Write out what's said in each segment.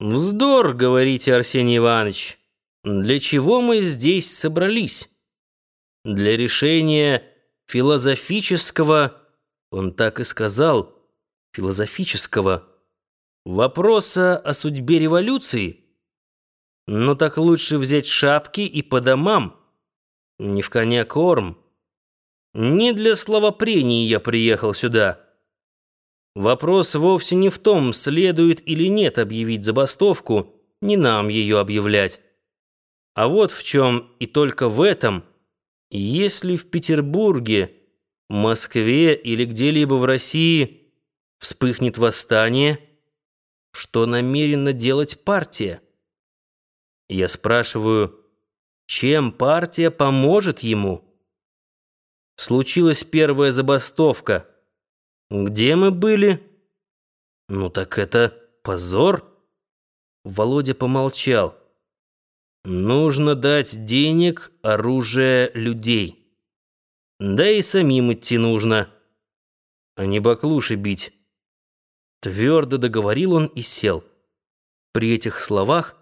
Вздор, говорите, Арсений Иванович. Для чего мы здесь собрались? Для решения философического, он так и сказал, философического вопроса о судьбе революции. Но так лучше взять шапки и по домам, не в коня корм. Не для словопрений я приехал сюда. Вопрос вовсе не в том, следует или нет объявить забастовку, не нам ее объявлять. А вот в чем и только в этом, если в Петербурге, Москве или где-либо в России вспыхнет восстание, что намерена делать партия? Я спрашиваю, чем партия поможет ему? Случилась первая забастовка – где мы были? Ну так это позор. Володя помолчал. Нужно дать денег, оружие, людей. Да и самим идти нужно, а не баклуши бить. Твердо договорил он и сел. При этих словах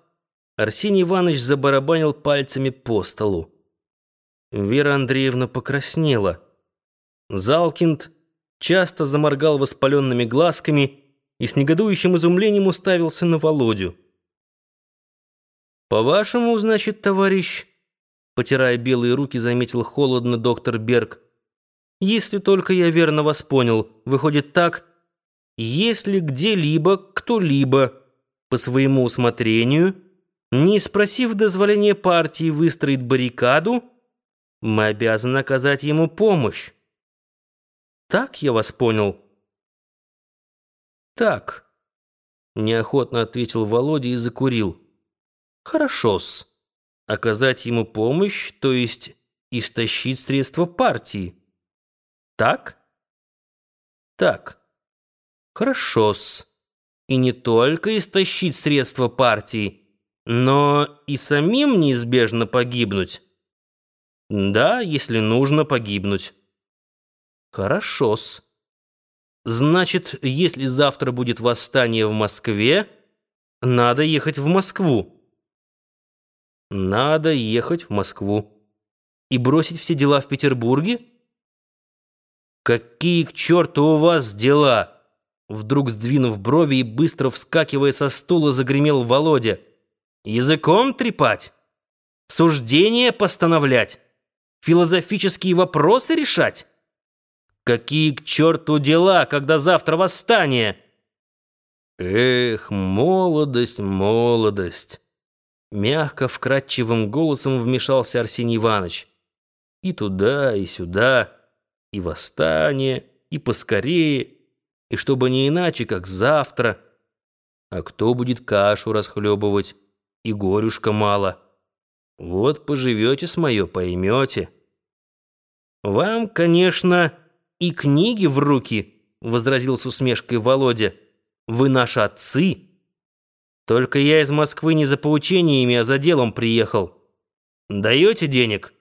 Арсений Иванович забарабанил пальцами по столу. Вера Андреевна покраснела. Залкинд часто заморгал воспаленными глазками и с негодующим изумлением уставился на Володю. «По-вашему, значит, товарищ...» Потирая белые руки, заметил холодно доктор Берг. «Если только я верно вас понял, выходит так, если где-либо кто-либо по своему усмотрению, не спросив дозволения партии выстроить баррикаду, мы обязаны оказать ему помощь. Так я вас понял?» «Так», — неохотно ответил Володя и закурил. «Хорошо-с. Оказать ему помощь, то есть истощить средства партии. Так?» «Так. Хорошо-с. И не только истощить средства партии, но и самим неизбежно погибнуть. Да, если нужно погибнуть». Хорошо-с. Значит, если завтра будет восстание в Москве, надо ехать в Москву. Надо ехать в Москву. И бросить все дела в Петербурге? Какие к черту у вас дела? Вдруг сдвинув брови и быстро вскакивая со стула, загремел Володя. Языком трепать? Суждения постановлять? Философические вопросы решать? Какие к черту дела, когда завтра восстание? Эх, молодость, молодость. Мягко, вкрадчивым голосом вмешался Арсений Иванович. И туда, и сюда, и восстание, и поскорее, и чтобы не иначе, как завтра. А кто будет кашу расхлебывать? И горюшка мало. Вот поживете с мое, поймете. Вам, конечно и книги в руки», — возразил с усмешкой Володя. «Вы наши отцы. Только я из Москвы не за поучениями, а за делом приехал. Даете денег?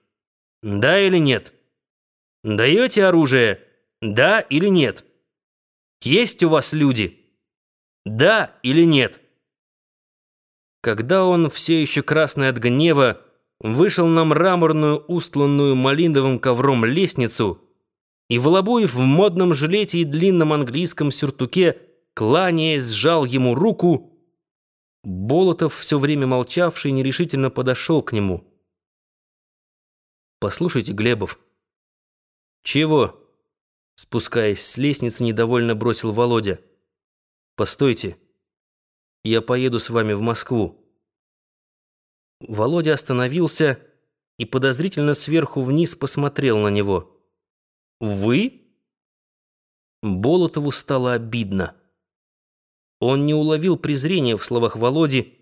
Да или нет? Даете оружие? Да или нет? Есть у вас люди? Да или нет?» Когда он, все еще красный от гнева, вышел на мраморную, устланную малиновым ковром лестницу, и Волобуев в модном жилете и длинном английском сюртуке, кланяясь, сжал ему руку. Болотов, все время молчавший, нерешительно подошел к нему. «Послушайте, Глебов». «Чего?» Спускаясь с лестницы, недовольно бросил Володя. «Постойте. Я поеду с вами в Москву». Володя остановился и подозрительно сверху вниз посмотрел на него. «Вы?» Болотову стало обидно. Он не уловил презрения в словах Володи.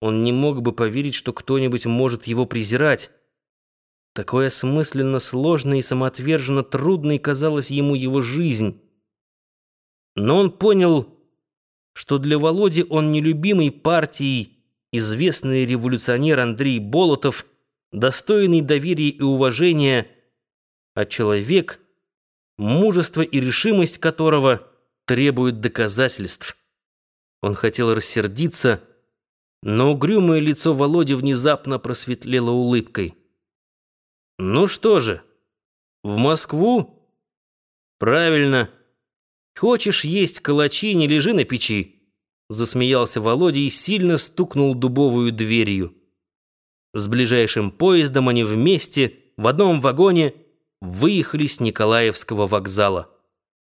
Он не мог бы поверить, что кто-нибудь может его презирать. Такой осмысленно сложной и самоотверженно трудной казалась ему его жизнь. Но он понял, что для Володи он нелюбимый партией, известный революционер Андрей Болотов, достойный доверия и уважения, а человек — мужество и решимость которого требуют доказательств. Он хотел рассердиться, но угрюмое лицо Володи внезапно просветлело улыбкой. «Ну что же, в Москву?» «Правильно. Хочешь есть калачи, не лежи на печи», — засмеялся Володя и сильно стукнул дубовую дверью. С ближайшим поездом они вместе в одном вагоне выехали с Николаевского вокзала.